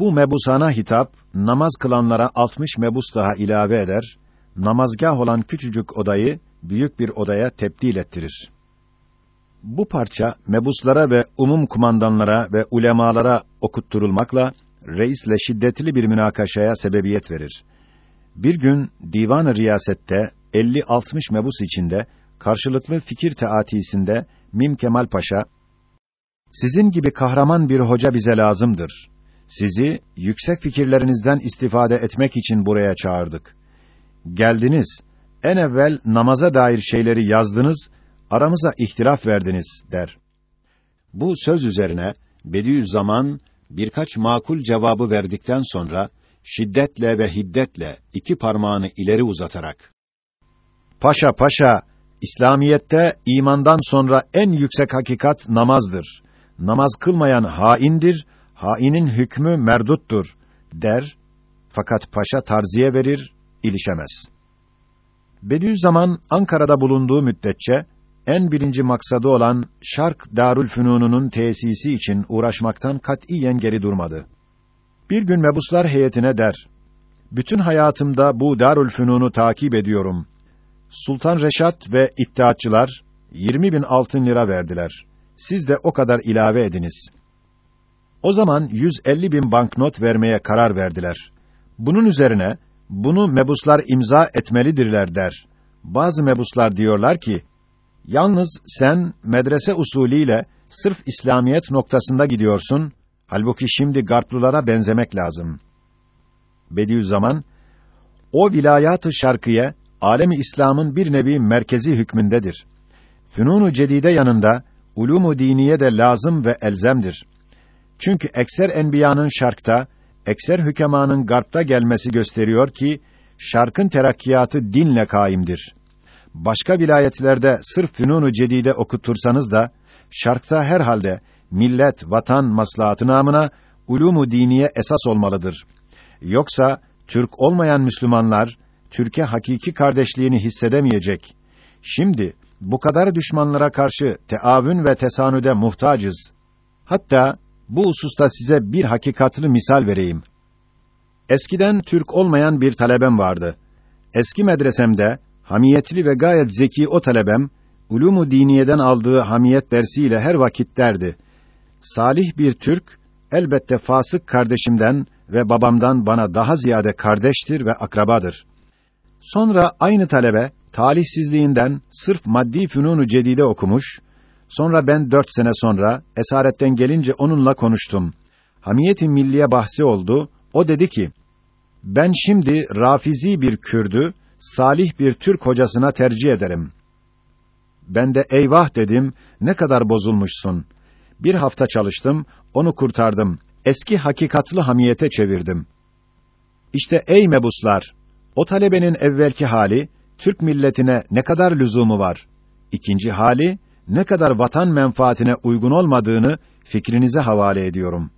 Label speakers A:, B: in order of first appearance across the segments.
A: Bu mebusana hitap, namaz kılanlara 60 mebus daha ilave eder, namazgah olan küçücük odayı, büyük bir odaya tebdil ettirir. Bu parça, mebuslara ve umum kumandanlara ve ulemalara okutturulmakla, reisle şiddetli bir münakaşaya sebebiyet verir. Bir gün, divan-ı riyasette, 50-60 mebus içinde, karşılıklı fikir teatisinde, Mim Kemal Paşa, sizin gibi kahraman bir hoca bize lazımdır. Sizi yüksek fikirlerinizden istifade etmek için buraya çağırdık. Geldiniz, en evvel namaza dair şeyleri yazdınız, aramıza ihtilaf verdiniz der. Bu söz üzerine Bediüzzaman birkaç makul cevabı verdikten sonra şiddetle ve hiddetle iki parmağını ileri uzatarak Paşa paşa İslamiyette imandan sonra en yüksek hakikat namazdır. Namaz kılmayan haindir, hainin hükmü merduttur der. Fakat paşa tarziye verir, ilişemez. Bediüzzaman Ankara'da bulunduğu müddetçe en birinci maksadı olan Şark Darülfünun'un tesisi için uğraşmaktan katiyen geri durmadı. Bir gün mebuslar heyetine der: Bütün hayatımda bu Darülfünun'u takip ediyorum. Sultan Reşat ve iddiatçılar 20 bin altın lira verdiler. Siz de o kadar ilave ediniz. O zaman 150 bin banknot vermeye karar verdiler. Bunun üzerine bunu mebuslar imza etmelidirler der. Bazı mebuslar diyorlar ki, yalnız sen medrese usulüyle sırf İslamiyet noktasında gidiyorsun, halbuki şimdi Garplılara benzemek lazım. Bediüzzaman, o vilayat-ı şarkıye, alemi İslam'ın bir nevi merkezi hükmündedir. Fünunu cedide yanında, ulumu diniye de lazım ve elzemdir. Çünkü ekser enbiyanın şarkta, ekser hükemanın garpta gelmesi gösteriyor ki şarkın terakkiyatı dinle kaimdir. Başka vilayetlerde sırf fünunu cedide okutursanız da şarkta herhalde millet, vatan maslahatı namına ulumu diniye esas olmalıdır. Yoksa Türk olmayan Müslümanlar Türkiye hakiki kardeşliğini hissedemeyecek. Şimdi bu kadar düşmanlara karşı teavün ve tesanüde muhtacız. Hatta bu hususta size bir hakikatlı misal vereyim. Eskiden Türk olmayan bir talebem vardı. Eski medresemde hamiyetli ve gayet zeki o talebem ulumu diniyeden aldığı hamiyet dersiyle her vakit derdi. Salih bir Türk elbette fasık kardeşimden ve babamdan bana daha ziyade kardeştir ve akrabadır. Sonra aynı talebe talihsizliğinden sırf maddi fünunu cedide okumuş Sonra ben dört sene sonra esaretten gelince onunla konuştum. Hamiyeti milliye bahsi oldu. O dedi ki, ben şimdi rafizi bir Kürdü, salih bir Türk hocasına tercih ederim. Ben de eyvah dedim, ne kadar bozulmuşsun. Bir hafta çalıştım, onu kurtardım. Eski hakikatlı hamiyete çevirdim. İşte ey mebuslar, o talebenin evvelki hali, Türk milletine ne kadar lüzumu var. İkinci hali, ne kadar vatan menfaatine uygun olmadığını fikrinize havale ediyorum.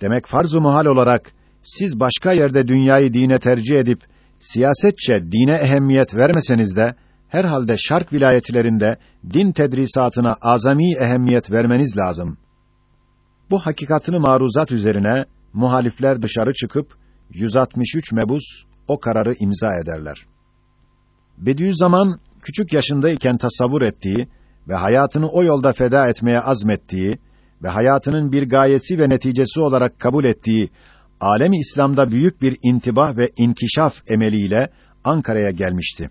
A: Demek farz-ı muhal olarak siz başka yerde dünyayı dine tercih edip siyasetçe dine ehemmiyet vermeseniz de herhalde şark vilayetlerinde din tedrisatına azami ehemmiyet vermeniz lazım. Bu hakikatını maruzat üzerine muhalifler dışarı çıkıp 163 mebus o kararı imza ederler. Bediüzzaman küçük yaşındayken tasavvur ettiği ve hayatını o yolda feda etmeye azmettiği ve hayatının bir gayesi ve neticesi olarak kabul ettiği alemi İslam'da büyük bir intibah ve inkişaf emeliyle Ankara'ya gelmişti.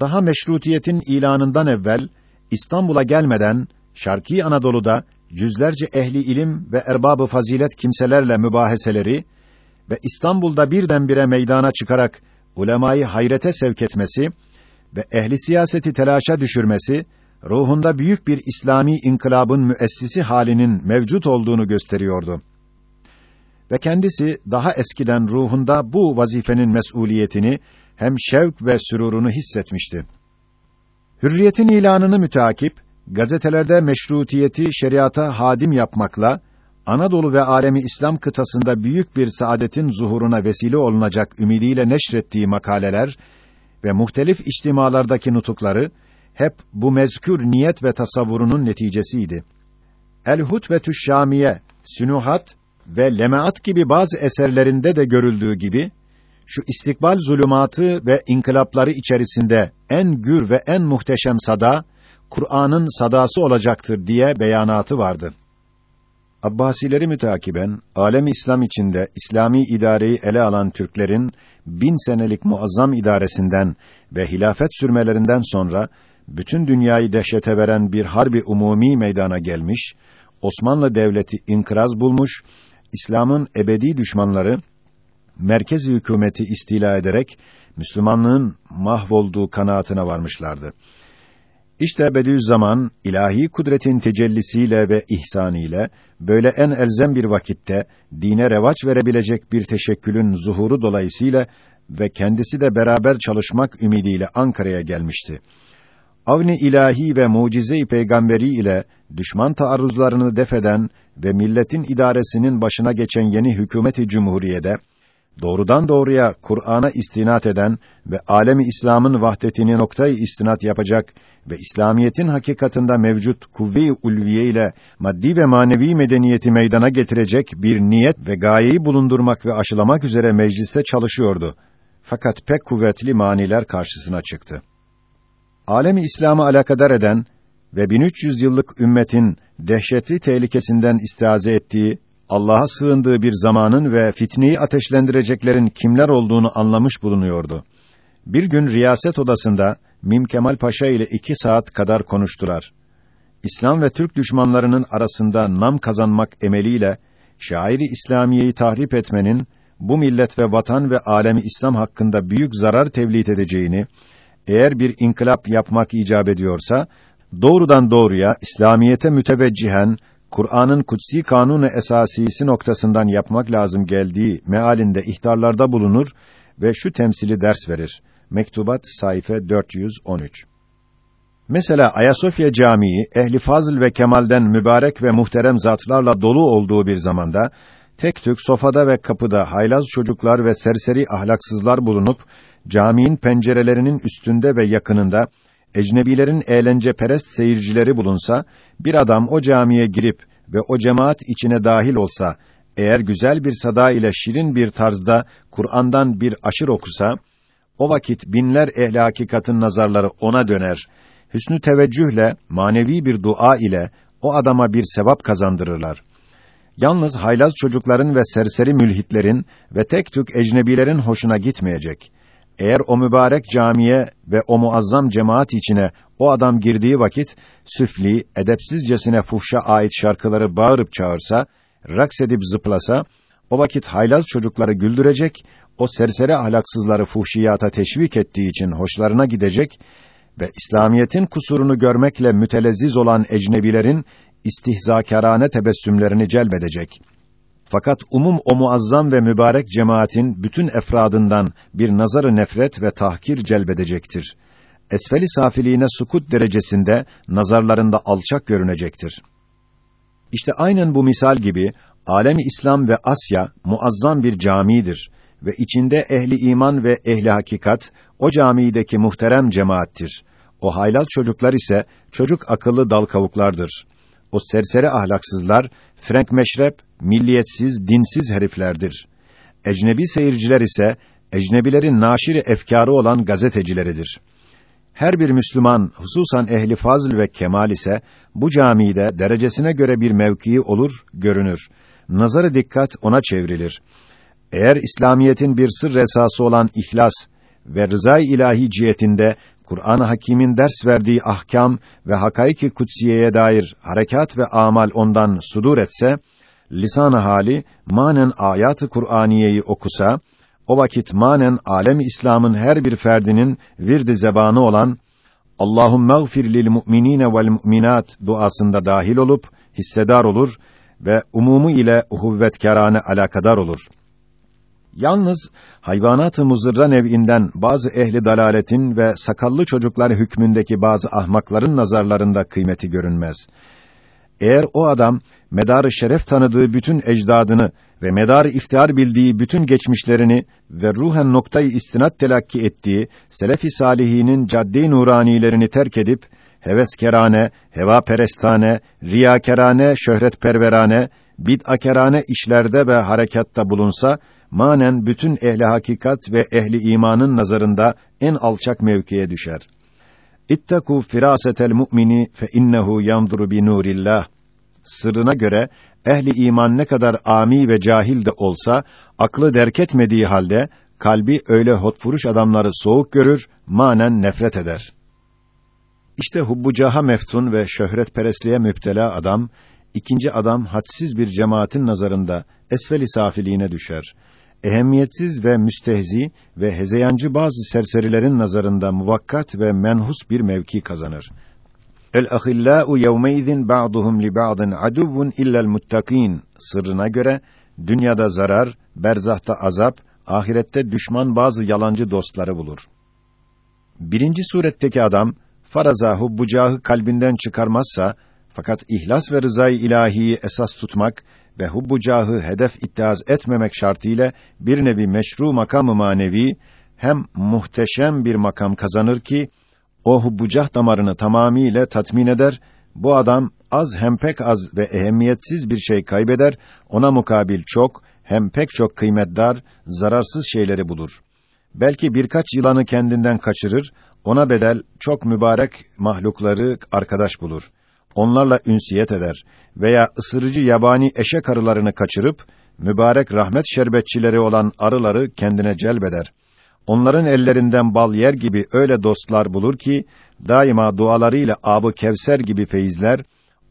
A: Daha meşrutiyetin ilanından evvel İstanbul'a gelmeden Şarkî Anadolu'da yüzlerce ehli ilim ve erbabı fazilet kimselerle mübaheseleri ve İstanbul'da birdenbire meydana çıkarak ulemayı hayrete sevk etmesi ve ehli siyaseti telaşa düşürmesi ruhunda büyük bir İslami inkılabın müessisi halinin mevcut olduğunu gösteriyordu. Ve kendisi daha eskiden ruhunda bu vazifenin mesuliyetini hem şevk ve sürurunu hissetmişti. Hürriyetin ilanını müteakip gazetelerde meşrutiyeti şeriata hadim yapmakla Anadolu ve alemi İslam kıtasında büyük bir saadetin zuhuruna vesile olunacak ümidiyle neşrettiği makaleler ve muhtelif içtimalardaki nutukları hep bu mezkür niyet ve tasavvurunun neticesiydi. El Hutbetü Şamiye, Sünuhat ve Lemaat gibi bazı eserlerinde de görüldüğü gibi şu istikbal zulümatı ve inkılapları içerisinde en gür ve en muhteşem sada Kur'an'ın sadası olacaktır diye beyanatı vardı. Abbasileri mütakiben alem İslam içinde İslami idareyi ele alan Türklerin bin senelik muazzam idaresinden ve hilafet sürmelerinden sonra bütün dünyayı dehşete veren bir harbi umumi meydana gelmiş, Osmanlı devleti inkıraz bulmuş, İslam'ın ebedi düşmanları merkez hükümeti istila ederek Müslümanlığın mahvolduğu kanaatine varmışlardı. İşte Bediüzzaman ilahi kudretin tecellisiyle ve ihsaniyle böyle en elzem bir vakitte dine revaç verebilecek bir teşekkülün zuhuru dolayısıyla ve kendisi de beraber çalışmak ümidiyle Ankara'ya gelmişti. Avni ilahi ve mucize-i peygamberi ile düşman taarruzlarını defeden ve milletin idaresinin başına geçen yeni hükümeti cumhuriyede doğrudan doğruya Kur'an'a istinat eden ve alemi İslam'ın vahdetini noktayı istinat yapacak ve İslamiyetin hakikatında mevcut kuvve-i ulviye ile maddi ve manevi medeniyeti meydana getirecek bir niyet ve gayeyi bulundurmak ve aşılamak üzere mecliste çalışıyordu. Fakat pek kuvvetli maniler karşısına çıktı. Alemi İslam'ı alakadar eden ve 1300 yıllık ümmetin dehşetli tehlikesinden istiaze ettiği Allah'a sığındığı bir zamanın ve fitneyi ateşlendireceklerin kimler olduğunu anlamış bulunuyordu. Bir gün riyaset odasında Mim Kemal Paşa ile iki saat kadar konuştular. İslam ve Türk düşmanlarının arasında nam kazanmak emeliyle şairi İslamiyeyi tahrip etmenin bu millet ve vatan ve alemi İslam hakkında büyük zarar tevlit edeceğini, eğer bir inkılap yapmak icap ediyorsa doğrudan doğruya İslamiyete müteveccihen Kur'an'ın kutsi kanunu esasisi noktasından yapmak lazım geldiği mealinde ihtarlarda bulunur ve şu temsili ders verir. Mektubat sayfa 413. Mesela Ayasofya Camii ehli fazıl ve kemalden mübarek ve muhterem zatlarla dolu olduğu bir zamanda tek tük sofada ve kapıda haylaz çocuklar ve serseri ahlaksızlar bulunup caminin pencerelerinin üstünde ve yakınında ecnebilerin eğlence perest seyircileri bulunsa, bir adam o camiye girip ve o cemaat içine dahil olsa, eğer güzel bir sada ile şirin bir tarzda Kur'an'dan bir aşır okusa, o vakit binler ehli hakikatın nazarları ona döner. Hüsnü teveccühle, manevi bir dua ile o adama bir sevap kazandırırlar. Yalnız haylaz çocukların ve serseri mülhitlerin ve tek tük ecnebilerin hoşuna gitmeyecek. Eğer o mübarek camiye ve o muazzam cemaat içine o adam girdiği vakit süfli, edepsizcesine fuhşa ait şarkıları bağırıp çağırsa, raks edip zıplasa, o vakit haylaz çocukları güldürecek, o serseri ahlaksızları fuhşiyata teşvik ettiği için hoşlarına gidecek ve İslamiyetin kusurunu görmekle mütelezziz olan ecnebilerin istihzakârane tebessümlerini celbedecek. Fakat umum o muazzam ve mübarek cemaatin bütün efradından bir nazarı nefret ve tahkir celbedecektir. Esfeli safiliğine sukut derecesinde nazarlarında alçak görünecektir. İşte aynen bu misal gibi alemi İslam ve Asya muazzam bir camidir ve içinde ehli iman ve ehli hakikat o camideki muhterem cemaattir. O haylaz çocuklar ise çocuk akıllı dal kavuklardır. O serseri ahlaksızlar Frank meşrep, milliyetsiz, dinsiz heriflerdir. Ecnebi seyirciler ise ecnebilerin naşiri efkarı olan gazetecileridir. Her bir Müslüman, hususan ehli fazl ve kemal ise bu camide derecesine göre bir mevkii olur, görünür. Nazarı dikkat ona çevrilir. Eğer İslamiyetin bir sır esası olan ihlas ve rızay ilahi cihetinde Kur'an-ı Hakîm'in ders verdiği ahkam ve hakaiki kutsiyeye dair harekat ve amal ondan sudur etse, lisan-ı hali manen ayat-ı Kur'aniyeyi okusa, o vakit manen alem İslam'ın her bir ferdinin virdi zebanı olan Allahumme gfir lil mu'minine vel mu'minat duasında dahil olup hissedar olur ve umumu ile uhuvvetkarane alakadar olur. Yalnız hayvanat-ı muzırra nev'inden bazı ehli dalaletin ve sakallı çocuklar hükmündeki bazı ahmakların nazarlarında kıymeti görünmez. Eğer o adam medarı şeref tanıdığı bütün ecdadını ve medarı iftihar bildiği bütün geçmişlerini ve ruhen noktayı istinat telakki ettiği selef-i salihinin cadde-i nuranilerini terk edip heveskerane, heva perestane, riyakerane, şöhretperverane bid'akerane işlerde ve harekatta bulunsa, manen bütün ehli hakikat ve ehli imanın nazarında en alçak mevkiye düşer. İttaku firasetel mu'mini fe innehu yanzuru bi nurillah. Sırrına göre ehli iman ne kadar ami ve cahil de olsa aklı derk etmediği halde kalbi öyle hotfuruş adamları soğuk görür, manen nefret eder. İşte hubbucaha meftun ve şöhretperestliğe müptela adam, ikinci adam hadsiz bir cemaatin nazarında esfel-i safiliğine düşer. Ehemmiyetsiz ve müstehzi ve hezeyancı bazı serserilerin nazarında muvakkat ve menhus bir mevki kazanır. El ahillâ'u yevmeydin ba'duhum li ba'din aduvvun illel muttakin sırrına göre dünyada zarar, berzahta azap, ahirette düşman bazı yalancı dostları bulur. Birinci suretteki adam faraza hubbucahı kalbinden çıkarmazsa fakat ihlas ve rızayı ilahiyi esas tutmak ve hubbucahı hedef ittihaz etmemek şartıyla bir nevi meşru makamı manevi hem muhteşem bir makam kazanır ki o hubbucah damarını tamamiyle tatmin eder. Bu adam az hem pek az ve ehemmiyetsiz bir şey kaybeder. Ona mukabil çok hem pek çok kıymetdar, zararsız şeyleri bulur. Belki birkaç yılanı kendinden kaçırır, ona bedel çok mübarek mahlukları arkadaş bulur. Onlarla ünsiyet eder veya ısırıcı yabani eşek arılarını kaçırıp mübarek rahmet şerbetçileri olan arıları kendine celbeder. Onların ellerinden bal yer gibi öyle dostlar bulur ki daima dualarıyla abı Kevser gibi feyizler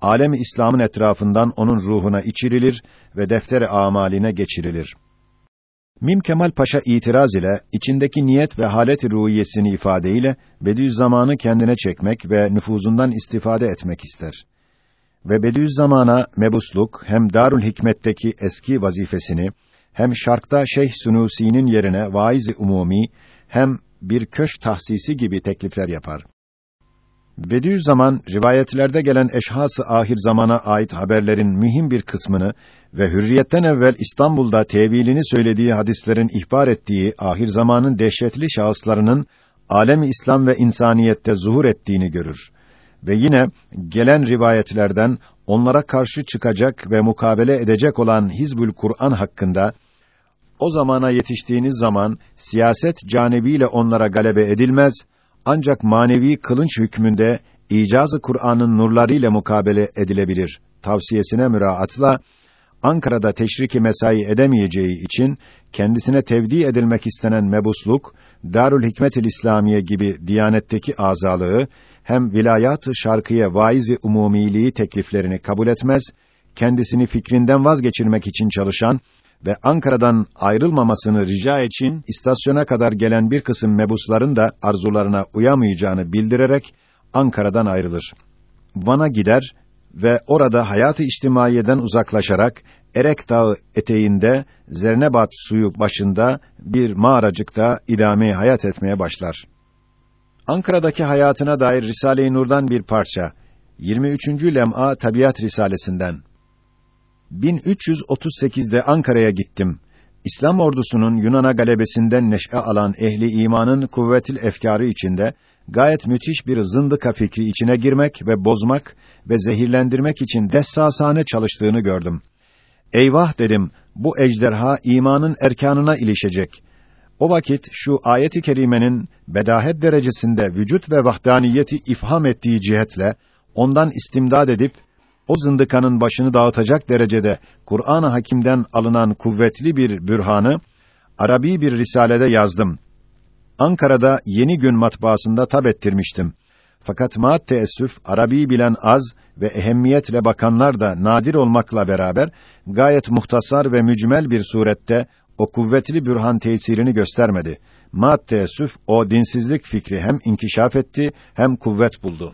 A: alemi İslam'ın etrafından onun ruhuna içirilir ve deftere amaline geçirilir. Mim Kemal Paşa itiraz ile içindeki niyet ve halet ruhiyesini ifadeyle Bediüzzaman'ı kendine çekmek ve nüfuzundan istifade etmek ister. Ve Bediüzzaman'a mebusluk hem Darül Hikmet'teki eski vazifesini hem şarkta Şeyh Sunusi'nin yerine vaiz umumi hem bir köşk tahsisi gibi teklifler yapar. Bediüzzaman rivayetlerde gelen eşhas-ı ahir zamana ait haberlerin mühim bir kısmını ve hürriyetten evvel İstanbul'da tevilini söylediği hadislerin ihbar ettiği ahir zamanın dehşetli şahıslarının alem İslam ve insaniyette zuhur ettiğini görür. Ve yine gelen rivayetlerden onlara karşı çıkacak ve mukabele edecek olan Hizbül Kur'an hakkında o zamana yetiştiğiniz zaman siyaset canibiyle onlara galebe edilmez ancak manevi kılınç hükmünde icazı Kur'an'ın nurlarıyla mukabele edilebilir. Tavsiyesine müraatla Ankara'da teşriki mesai edemeyeceği için kendisine tevdi edilmek istenen mebusluk Darül Hikmetil İslamiye gibi diyanetteki azalığı hem vilayat-ı şarkıya vaizi umumiliği tekliflerini kabul etmez, kendisini fikrinden vazgeçirmek için çalışan ve Ankara'dan ayrılmamasını rica için istasyona kadar gelen bir kısım mebusların da arzularına uyamayacağını bildirerek Ankara'dan ayrılır. Van'a gider ve orada hayatı içtimaiyeden uzaklaşarak Erek Dağı eteğinde Zernebat suyu başında bir mağaracıkta idame hayat etmeye başlar. Ankara'daki hayatına dair Risale-i Nur'dan bir parça. 23. lem'a Tabiat Risalesinden. 1338'de Ankara'ya gittim. İslam ordusunun Yunan'a galebesinden neşe alan ehli imanın kuvvetil efkarı içinde gayet müthiş bir zındıka fikri içine girmek ve bozmak ve zehirlendirmek için dessasane çalıştığını gördüm. Eyvah dedim, bu ejderha imanın erkanına ilişecek. O vakit şu ayet-i kerimenin bedahet derecesinde vücut ve vahdaniyeti ifham ettiği cihetle ondan istimdad edip o zındıkanın başını dağıtacak derecede Kur'an-ı Hakîm'den alınan kuvvetli bir bürhanı Arabi bir risalede yazdım. Ankara'da Yeni Gün matbaasında tab ettirmiştim. Fakat maat teessüf Arabi bilen az ve ehemmiyetle bakanlar da nadir olmakla beraber gayet muhtasar ve mücmel bir surette o kuvvetli bürhan tesirini göstermedi. Maat teessüf o dinsizlik fikri hem inkişaf etti hem kuvvet buldu.